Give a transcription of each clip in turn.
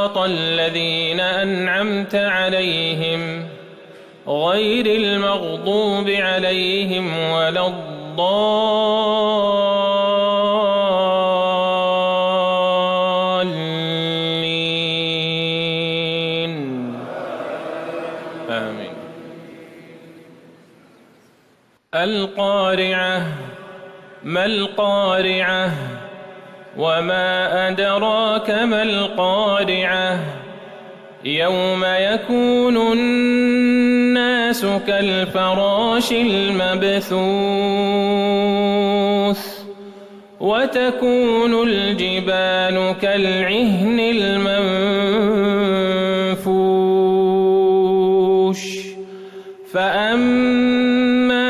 صراط الذين أنعمت عليهم غير المغضوب عليهم ولا الضالين. آمين. القارعة ما القارعة؟ وما أدراك ما القارعة يوم يكون الناس كالفراش المبثوث وتكون الجبال كالعهن المنفوش فأما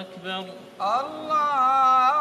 أكبر الله